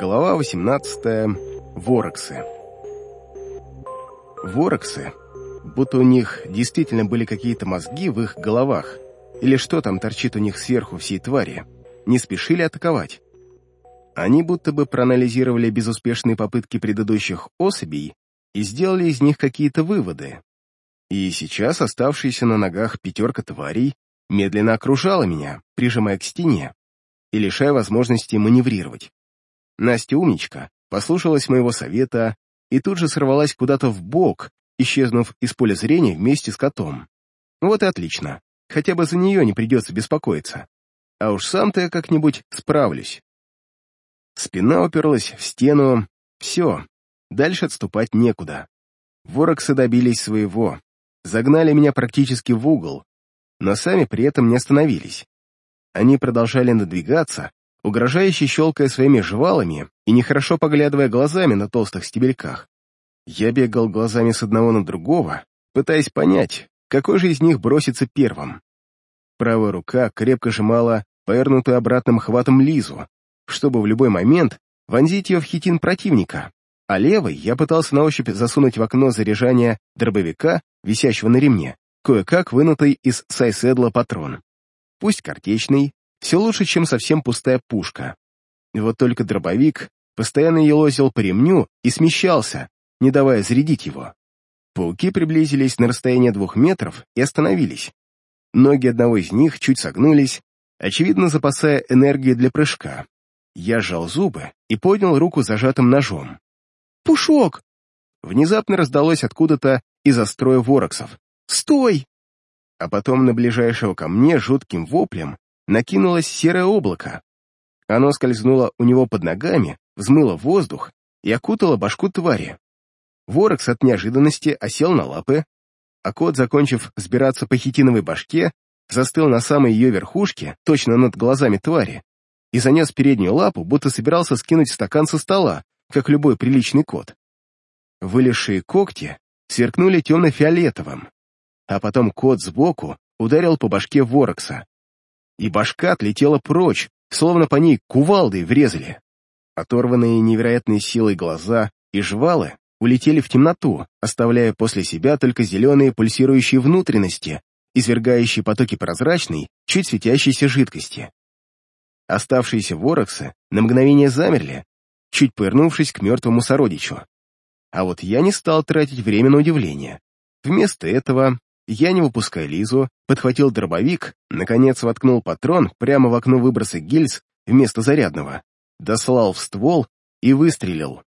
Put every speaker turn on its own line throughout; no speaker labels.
Глава 18. Вороксы. Вороксы, будто у них действительно были какие-то мозги в их головах, или что там торчит у них сверху всей твари, не спешили атаковать. Они будто бы проанализировали безуспешные попытки предыдущих особей и сделали из них какие-то выводы. И сейчас оставшаяся на ногах пятерка тварей медленно окружала меня, прижимая к стене и лишая возможности маневрировать. Настя умничка, послушалась моего совета и тут же сорвалась куда-то в бок, исчезнув из поля зрения вместе с котом. Вот и отлично, хотя бы за нее не придется беспокоиться. А уж сам-то я как-нибудь справлюсь. Спина уперлась в стену, все, дальше отступать некуда. Вороксы добились своего, загнали меня практически в угол, но сами при этом не остановились. Они продолжали надвигаться, угрожающе щелкая своими жвалами и нехорошо поглядывая глазами на толстых стебельках. Я бегал глазами с одного на другого, пытаясь понять, какой же из них бросится первым. Правая рука крепко сжимала повернутую обратным хватом Лизу, чтобы в любой момент вонзить ее в хитин противника, а левой я пытался на ощупь засунуть в окно заряжания дробовика, висящего на ремне, кое-как вынутый из сайседла патрон. Пусть картечный, все лучше, чем совсем пустая пушка. Вот только дробовик постоянно елозил по ремню и смещался, не давая зарядить его. Пауки приблизились на расстояние двух метров и остановились. Ноги одного из них чуть согнулись, очевидно запасая энергию для прыжка. Я сжал зубы и поднял руку зажатым ножом. «Пушок!» Внезапно раздалось откуда-то из-за строя вороксов. «Стой!» А потом на ближайшего ко мне жутким воплем накинулось серое облако. Оно скользнуло у него под ногами, взмыло воздух и окутало башку твари. Ворокс от неожиданности осел на лапы, а кот, закончив сбираться по хитиновой башке, застыл на самой ее верхушке, точно над глазами твари, и занес переднюю лапу, будто собирался скинуть стакан со стола, как любой приличный кот. Вылезшие когти сверкнули темно-фиолетовым, а потом кот сбоку ударил по башке Ворокса, и башка отлетела прочь, словно по ней кувалдой врезали. Оторванные невероятной силой глаза и жвалы улетели в темноту, оставляя после себя только зеленые пульсирующие внутренности, извергающие потоки прозрачной, чуть светящейся жидкости. Оставшиеся вороксы на мгновение замерли, чуть повернувшись к мертвому сородичу. А вот я не стал тратить время на удивление. Вместо этого я, не выпуская Лизу, подхватил дробовик, наконец воткнул патрон прямо в окно выброса гильз вместо зарядного, дослал в ствол и выстрелил.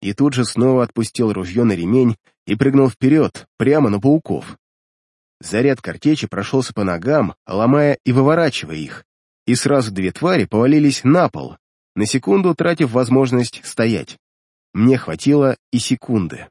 И тут же снова отпустил ружье на ремень и прыгнул вперед, прямо на пауков. Заряд картечи прошелся по ногам, ломая и выворачивая их, и сразу две твари повалились на пол, на секунду утратив возможность стоять. Мне хватило и секунды.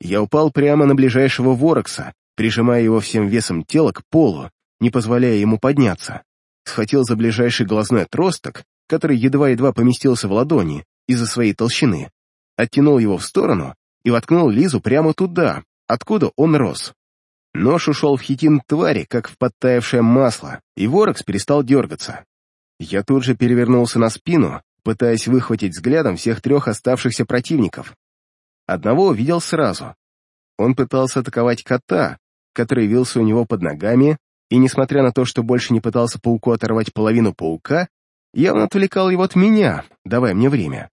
Я упал прямо на ближайшего ворокса, прижимая его всем весом тела к полу, не позволяя ему подняться. Схватил за ближайший глазной отросток, который едва-едва поместился в ладони из-за своей толщины, оттянул его в сторону и воткнул Лизу прямо туда, откуда он рос. Нож ушел в хитин твари, как в подтаявшее масло, и ворокс перестал дергаться. Я тут же перевернулся на спину, пытаясь выхватить взглядом всех трех оставшихся противников. Одного увидел сразу. Он пытался атаковать кота, который вился у него под ногами, и, несмотря на то, что больше не пытался пауку оторвать половину паука, явно отвлекал его от меня, давая мне время.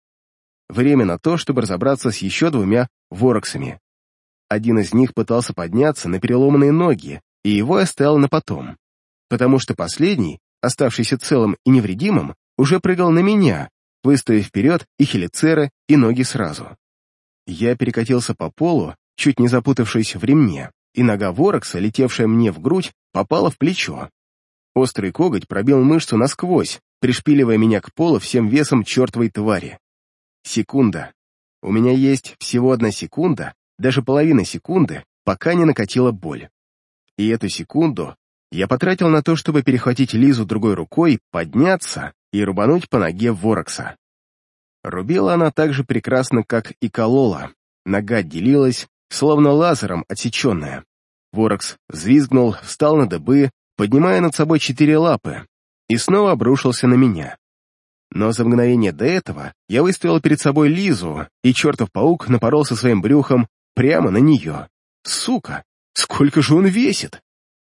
Время на то, чтобы разобраться с еще двумя вороксами. Один из них пытался подняться на переломанные ноги, и его оставил на потом, потому что последний, оставшийся целым и невредимым, уже прыгал на меня, выставив вперед и хелицеры, и ноги сразу. Я перекатился по полу, чуть не запутавшись в ремне, и нога Ворокса, летевшая мне в грудь, попала в плечо. Острый коготь пробил мышцу насквозь, пришпиливая меня к полу всем весом чертовой твари. Секунда. У меня есть всего одна секунда, даже половина секунды, пока не накатила боль. И эту секунду я потратил на то, чтобы перехватить Лизу другой рукой, подняться и рубануть по ноге Ворокса. Рубила она так же прекрасно, как и колола. Нога делилась, словно лазером отсеченная. Ворокс взвизгнул, встал на дыбы, поднимая над собой четыре лапы, и снова обрушился на меня. Но за мгновение до этого я выставил перед собой Лизу, и чертов паук напоролся своим брюхом прямо на нее. Сука! Сколько же он весит?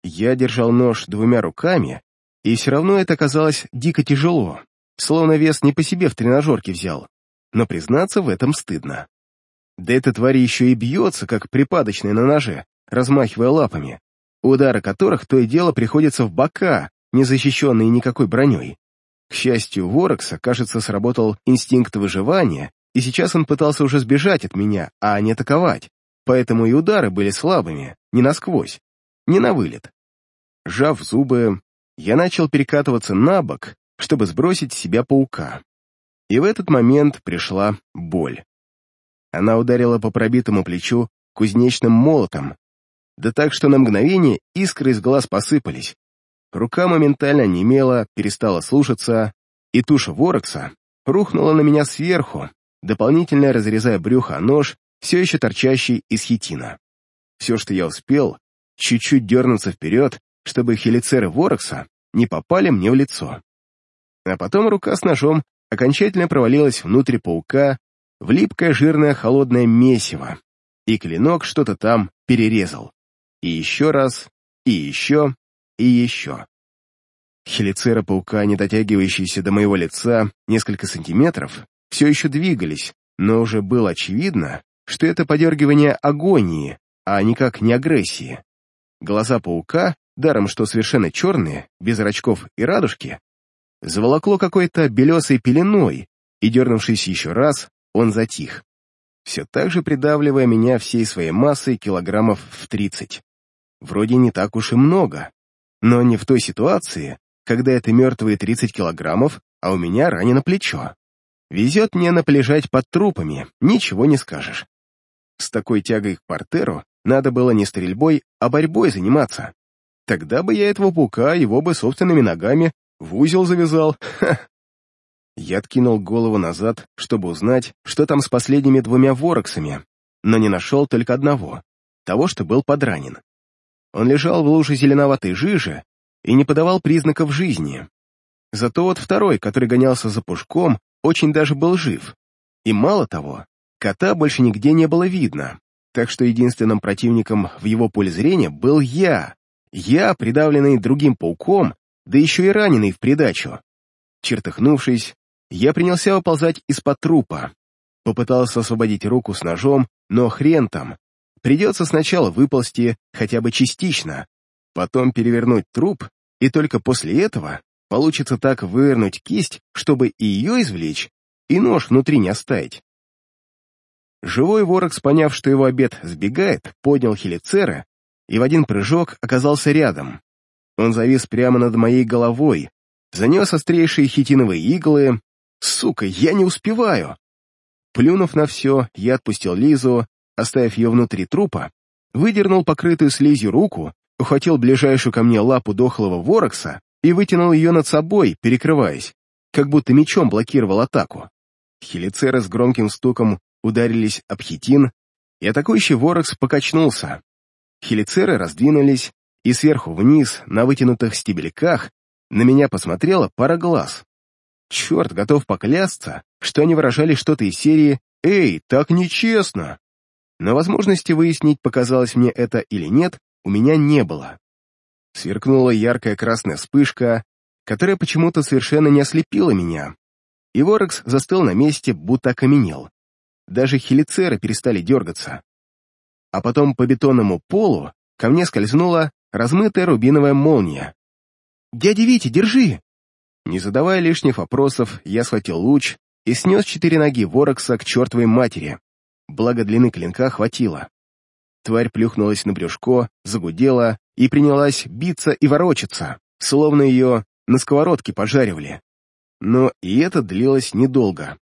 Я держал нож двумя руками, и все равно это казалось дико тяжело, словно вес не по себе в тренажерке взял. Но признаться в этом стыдно. Да эта тварь еще и бьется, как припадочная на ноже, размахивая лапами, удары которых то и дело приходится в бока, не защищенные никакой броней. К счастью, Ворокса, кажется, сработал инстинкт выживания, и сейчас он пытался уже сбежать от меня, а не атаковать, поэтому и удары были слабыми, не насквозь, не на вылет. Сжав зубы, я начал перекатываться на бок, чтобы сбросить с себя паука. И в этот момент пришла боль. Она ударила по пробитому плечу кузнечным молотом, да так, что на мгновение искры из глаз посыпались. Рука моментально немела, перестала слушаться, и туша Ворокса рухнула на меня сверху, дополнительно разрезая брюхо нож, все еще торчащий из хитина. Все, что я успел, чуть-чуть дернуться вперед, чтобы хелицеры Ворокса не попали мне в лицо. А потом рука с ножом окончательно провалилась внутрь паука в липкое жирное холодное месиво, и клинок что-то там перерезал. И еще раз, и еще, и еще. Хелицера паука, не дотягивающиеся до моего лица несколько сантиметров, все еще двигались, но уже было очевидно, что это подергивание агонии, а никак не агрессии. Глаза паука, даром что совершенно черные, без зрачков и радужки, заволокло какой-то белесой пеленой, и, дернувшись еще раз, он затих, все так же придавливая меня всей своей массой килограммов в тридцать. Вроде не так уж и много, но не в той ситуации, когда это мертвые тридцать килограммов, а у меня ранено плечо. Везет мне наполежать под трупами, ничего не скажешь. С такой тягой к портеру надо было не стрельбой, а борьбой заниматься. Тогда бы я этого паука его бы собственными ногами в узел завязал. Ха. Я откинул голову назад, чтобы узнать, что там с последними двумя вороксами, но не нашел только одного, того, что был подранен. Он лежал в луже зеленоватой жижи и не подавал признаков жизни. Зато вот второй, который гонялся за пушком, очень даже был жив. И мало того, кота больше нигде не было видно, так что единственным противником в его поле зрения был я. Я, придавленный другим пауком, да еще и раненый в придачу. Чертыхнувшись, я принялся выползать из-под трупа. Попытался освободить руку с ножом, но хрен там. Придется сначала выползти хотя бы частично, потом перевернуть труп, и только после этого получится так вывернуть кисть, чтобы и ее извлечь, и нож внутри не оставить. Живой ворог, поняв, что его обед сбегает, поднял хелицера и в один прыжок оказался рядом. Он завис прямо над моей головой, занес острейшие хитиновые иглы, Сука, я не успеваю. Плюнув на все, я отпустил Лизу, оставив ее внутри трупа, выдернул покрытую слизью руку, ухватил ближайшую ко мне лапу дохлого ворокса и вытянул ее над собой, перекрываясь, как будто мечом блокировал атаку. Хелицеры с громким стуком ударились об хитин, и атакующий ворокс покачнулся. Хелицеры раздвинулись, и сверху вниз, на вытянутых стебельках, на меня посмотрела пара глаз. Черт, готов поклясться, что они выражали что-то из серии «Эй, так нечестно!». Но возможности выяснить, показалось мне это или нет, у меня не было. Сверкнула яркая красная вспышка, которая почему-то совершенно не ослепила меня, и Ворекс застыл на месте, будто окаменел. Даже хелицеры перестали дергаться. А потом по бетонному полу ко мне скользнула размытая рубиновая молния. «Дядя Витя, держи!» Не задавая лишних вопросов, я схватил луч и снес четыре ноги Ворокса к чертовой матери. Благо длины клинка хватило. Тварь плюхнулась на брюшко, загудела и принялась биться и ворочаться, словно ее на сковородке пожаривали. Но и это длилось недолго.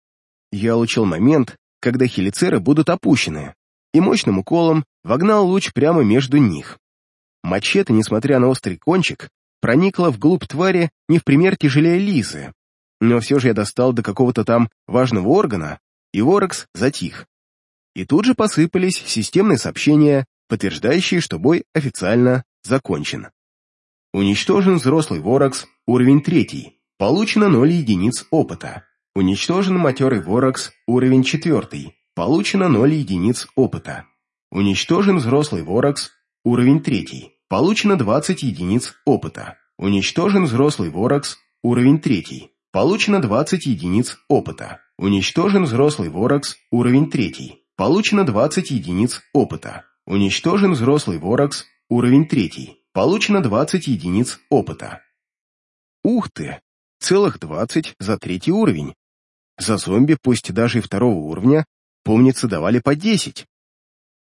Я улучил момент, когда хелицеры будут опущены, и мощным уколом вогнал луч прямо между них. Мачете, несмотря на острый кончик, проникла вглубь твари не в пример тяжелее Лизы. Но все же я достал до какого-то там важного органа, и Ворекс затих. И тут же посыпались системные сообщения, подтверждающие, что бой официально закончен. Уничтожен взрослый Ворекс, уровень третий. Получено 0 единиц опыта. Уничтожен матерый ворокс, уровень 4. Получено 0 единиц опыта. Уничтожен взрослый ворокс, уровень 3. Получено 20 единиц опыта. Уничтожен взрослый ворокс, уровень 3. Получено 20 единиц опыта. Уничтожен взрослый ворокс, уровень 3. Получено 20 единиц опыта. Уничтожен взрослый ворокс, уровень 3. Получено 20 единиц опыта. Ух ты! Целых 20 за третий уровень. За зомби, пусть даже и второго уровня, помнится, давали по 10.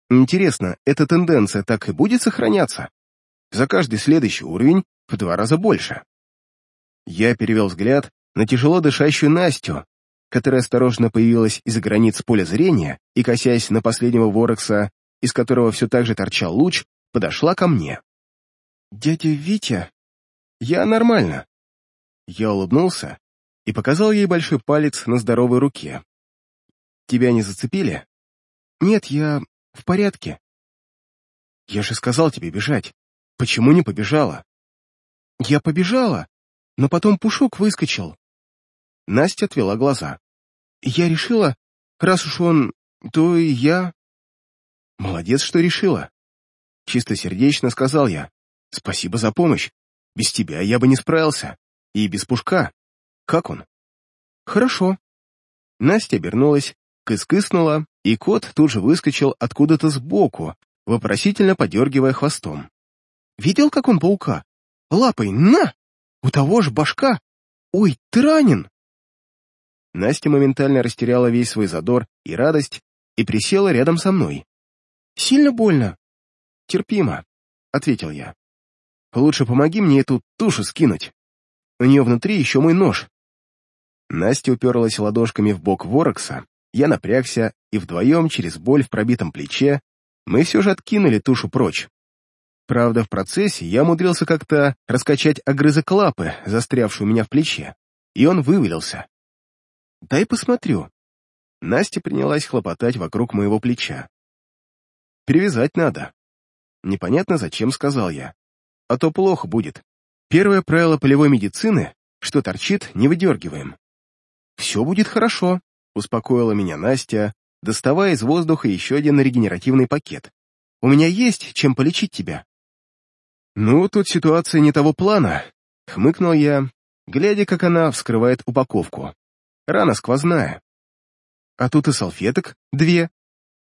Интересно, эта тенденция так и будет сохраняться? За каждый следующий уровень в два раза больше. Я перевел взгляд на тяжело дышащую Настю, которая осторожно появилась из-за границ поля зрения и, косясь на последнего ворокса, из которого все так же торчал луч, подошла ко мне. «Дядя Витя, я нормально». Я улыбнулся и показал ей большой палец на здоровой руке. «Тебя не зацепили?» «Нет, я в порядке». «Я же сказал тебе бежать. Почему не побежала?» «Я побежала, но потом Пушок выскочил». Настя отвела глаза. «Я решила, раз уж он, то и я...» «Молодец, что решила». Чистосердечно сказал я. «Спасибо за помощь. Без тебя я бы не справился. И без Пушка. Как он?» «Хорошо». Настя обернулась, кыс-кыснула, и кот тут же выскочил откуда-то сбоку, вопросительно подергивая хвостом. «Видел, как он паука? Лапой, на! У того же башка! Ой, ты ранен!» Настя моментально растеряла весь свой задор и радость и присела рядом со мной. «Сильно больно?» «Терпимо», — ответил я. «Лучше помоги мне эту тушу скинуть. У нее внутри еще мой нож, Настя уперлась ладошками в бок Ворокса, я напрягся, и вдвоем, через боль в пробитом плече, мы все же откинули тушу прочь. Правда, в процессе я умудрился как-то раскачать огрызок лапы, застрявший у меня в плече, и он вывалился. «Дай посмотрю». Настя принялась хлопотать вокруг моего плеча. «Перевязать надо». Непонятно, зачем, сказал я. А то плохо будет. Первое правило полевой медицины, что торчит, не выдергиваем. «Все будет хорошо», — успокоила меня Настя, доставая из воздуха еще один регенеративный пакет. «У меня есть чем полечить тебя». «Ну, тут ситуация не того плана», — хмыкнул я, глядя, как она вскрывает упаковку. Рана сквозная. А тут и салфеток две.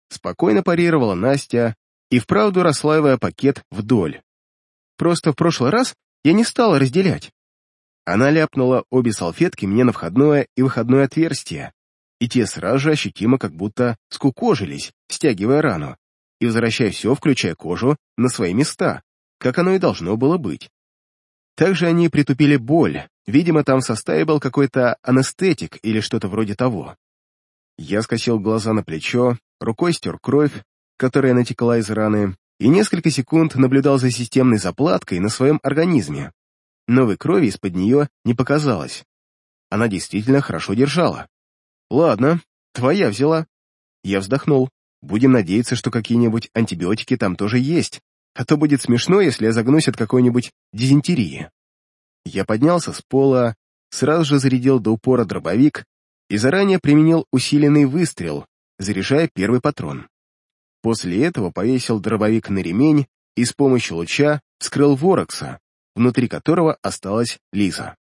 Спокойно парировала Настя и вправду расслаивая пакет вдоль. Просто в прошлый раз я не стала разделять. Она ляпнула обе салфетки мне на входное и выходное отверстие, и те сразу же ощутимо как будто скукожились, стягивая рану, и возвращая все, включая кожу, на свои места, как оно и должно было быть. Также они притупили боль, видимо, там в составе был какой-то анестетик или что-то вроде того. Я скосил глаза на плечо, рукой стер кровь, которая натекла из раны, и несколько секунд наблюдал за системной заплаткой на своем организме, Новой крови из-под нее не показалось. Она действительно хорошо держала. «Ладно, твоя взяла». Я вздохнул. «Будем надеяться, что какие-нибудь антибиотики там тоже есть, а то будет смешно, если я загнусь от какой-нибудь дизентерии». Я поднялся с пола, сразу же зарядил до упора дробовик и заранее применил усиленный выстрел, заряжая первый патрон. После этого повесил дробовик на ремень и с помощью луча вскрыл ворокса, внутри которого осталась Лиза.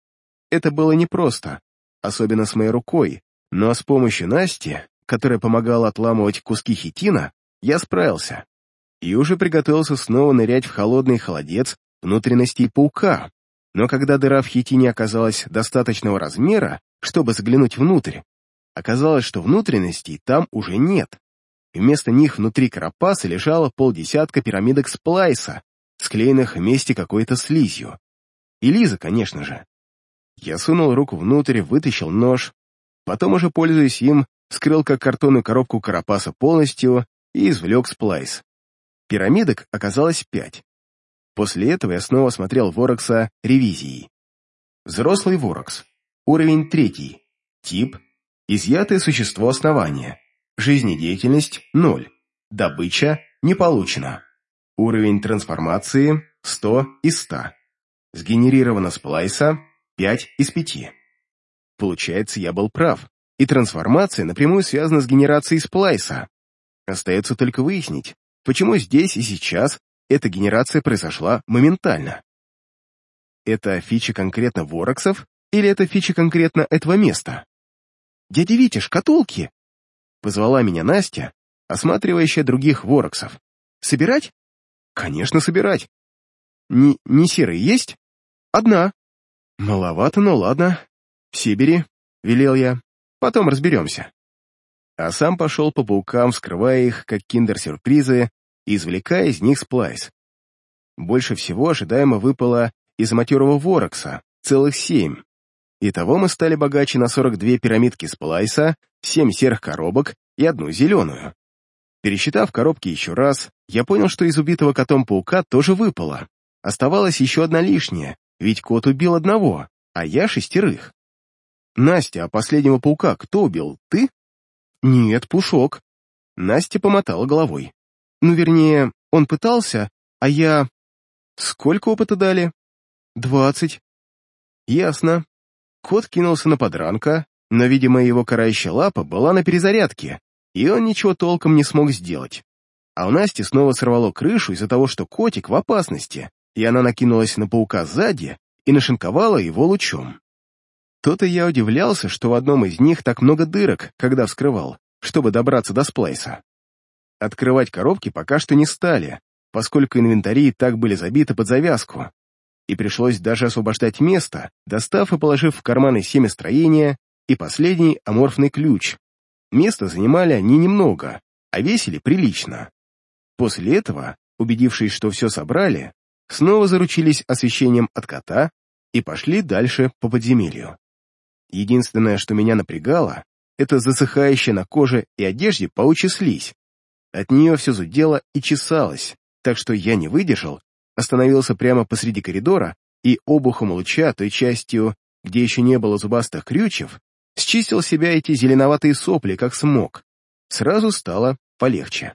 Это было непросто, особенно с моей рукой, но с помощью Насти, которая помогала отламывать куски хитина, я справился. И уже приготовился снова нырять в холодный холодец внутренностей паука, но когда дыра в хитине оказалась достаточного размера, чтобы заглянуть внутрь, оказалось, что внутренностей там уже нет. Вместо них внутри карапаса лежало полдесятка пирамидок сплайса, склеенных вместе какой-то слизью. И Лиза, конечно же. Я сунул руку внутрь, вытащил нож, потом уже, пользуясь им, скрыл как картонную коробку карапаса полностью и извлек сплайс. Пирамидок оказалось пять. После этого я снова смотрел Ворокса ревизией. Взрослый Ворокс. Уровень третий. Тип. Изъятое существо основания. Жизнедеятельность – ноль. Добыча не получена. Уровень трансформации 100 из 100. Сгенерировано сплайса 5 из 5. Получается, я был прав, и трансформация напрямую связана с генерацией сплайса. Остается только выяснить, почему здесь и сейчас эта генерация произошла моментально. Это фича конкретно вороксов или это фича конкретно этого места? «Дядя Витя, шкатулки!» Позвала меня Настя, осматривающая других вороксов. «Собирать?» «Конечно, собирать. Не, не серые есть?» «Одна». «Маловато, но ладно. Все бери», — велел я. «Потом разберемся». А сам пошел по паукам, скрывая их, как киндер-сюрпризы, и извлекая из них сплайс. Больше всего ожидаемо выпало из матерого ворокса, целых семь. Итого мы стали богаче на 42 пирамидки сплайса, 7 серых коробок и одну зеленую. Пересчитав коробки еще раз, я понял, что из убитого котом паука тоже выпало. Оставалась еще одна лишняя, ведь кот убил одного, а я шестерых. «Настя, а последнего паука кто убил, ты?» «Нет, Пушок». Настя помотала головой. «Ну, вернее, он пытался, а я...» «Сколько опыта дали?» «Двадцать». «Ясно». Кот кинулся на подранка, но, видимо, его карающая лапа была на перезарядке, и он ничего толком не смог сделать. А у Насти снова сорвало крышу из-за того, что котик в опасности, и она накинулась на паука сзади и нашинковала его лучом. То-то я удивлялся, что в одном из них так много дырок, когда вскрывал, чтобы добраться до сплайса. Открывать коробки пока что не стали, поскольку инвентари так были забиты под завязку, и пришлось даже освобождать место, достав и положив в карманы семя строения и последний аморфный ключ. Место занимали они немного, а весили прилично. После этого, убедившись, что все собрали, снова заручились освещением от кота и пошли дальше по подземелью. Единственное, что меня напрягало, это засыхающая на коже и одежде паучья слизь. От нее все зудело и чесалось, так что я не выдержал, остановился прямо посреди коридора и обухом луча той частью, где еще не было зубастых крючев, счистил себя эти зеленоватые сопли, как смог. Сразу стало полегче.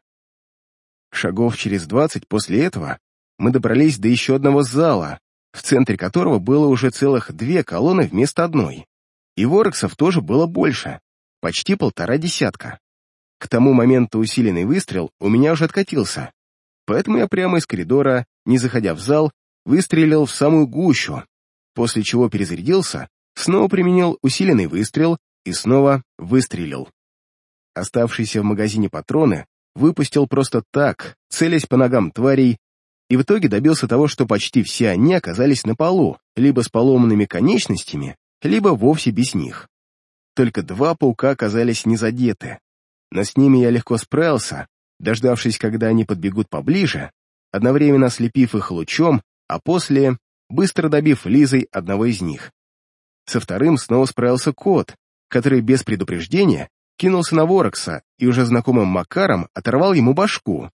Шагов через двадцать после этого мы добрались до еще одного зала, в центре которого было уже целых две колонны вместо одной. И вороксов тоже было больше, почти полтора десятка. К тому моменту усиленный выстрел у меня уже откатился, поэтому я прямо из коридора, не заходя в зал, выстрелил в самую гущу, после чего перезарядился, снова применил усиленный выстрел и снова выстрелил. Оставшиеся в магазине патроны выпустил просто так, целясь по ногам тварей и в итоге добился того, что почти все они оказались на полу, либо с поломанными конечностями, либо вовсе без них. Только два паука оказались не задеты, но с ними я легко справился, дождавшись, когда они подбегут поближе, одновременно ослепив их лучом, а после быстро добив Лизой одного из них. Со вторым снова справился кот, который без предупреждения кинулся на Ворокса и уже знакомым Макаром оторвал ему башку,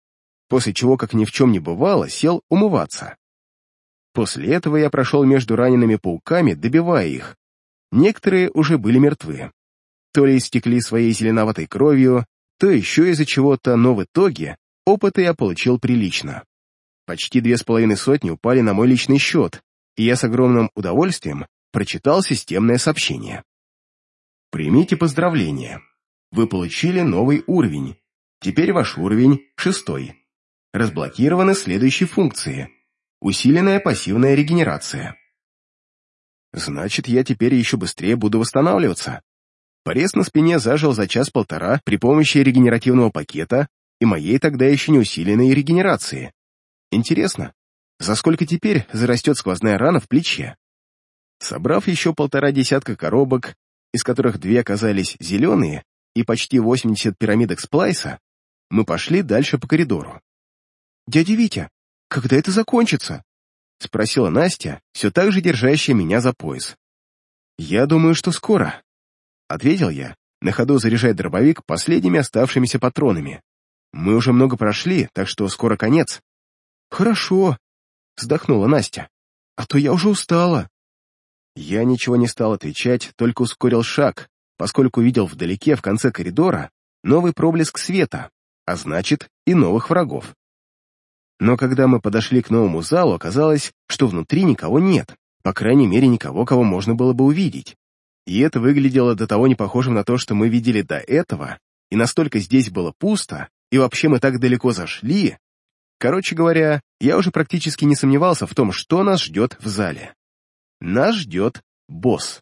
после чего, как ни в чем не бывало, сел умываться. После этого я прошел между ранеными пауками, добивая их. Некоторые уже были мертвы. То ли истекли своей зеленоватой кровью, то еще из-за чего-то, но в итоге опыта я получил прилично. Почти две с половиной сотни упали на мой личный счет, и я с огромным удовольствием прочитал системное сообщение. Примите поздравления. Вы получили новый уровень. Теперь ваш уровень шестой. Разблокированы следующие функции. Усиленная пассивная регенерация. Значит, я теперь еще быстрее буду восстанавливаться. Порез на спине зажил за час-полтора при помощи регенеративного пакета и моей тогда еще не усиленной регенерации. Интересно, за сколько теперь зарастет сквозная рана в плече? Собрав еще полтора десятка коробок, из которых две оказались зеленые, и почти 80 пирамидок сплайса, мы пошли дальше по коридору. «Дядя Витя, когда это закончится?» — спросила Настя, все так же держащая меня за пояс. «Я думаю, что скоро», — ответил я, на ходу заряжая дробовик последними оставшимися патронами. «Мы уже много прошли, так что скоро конец». «Хорошо», — вздохнула Настя, — «а то я уже устала». Я ничего не стал отвечать, только ускорил шаг, поскольку видел вдалеке, в конце коридора, новый проблеск света, а значит, и новых врагов. Но когда мы подошли к новому залу, оказалось, что внутри никого нет. По крайней мере, никого, кого можно было бы увидеть. И это выглядело до того не похожим на то, что мы видели до этого, и настолько здесь было пусто, и вообще мы так далеко зашли. Короче говоря, я уже практически не сомневался в том, что нас ждет в зале. Нас ждет босс.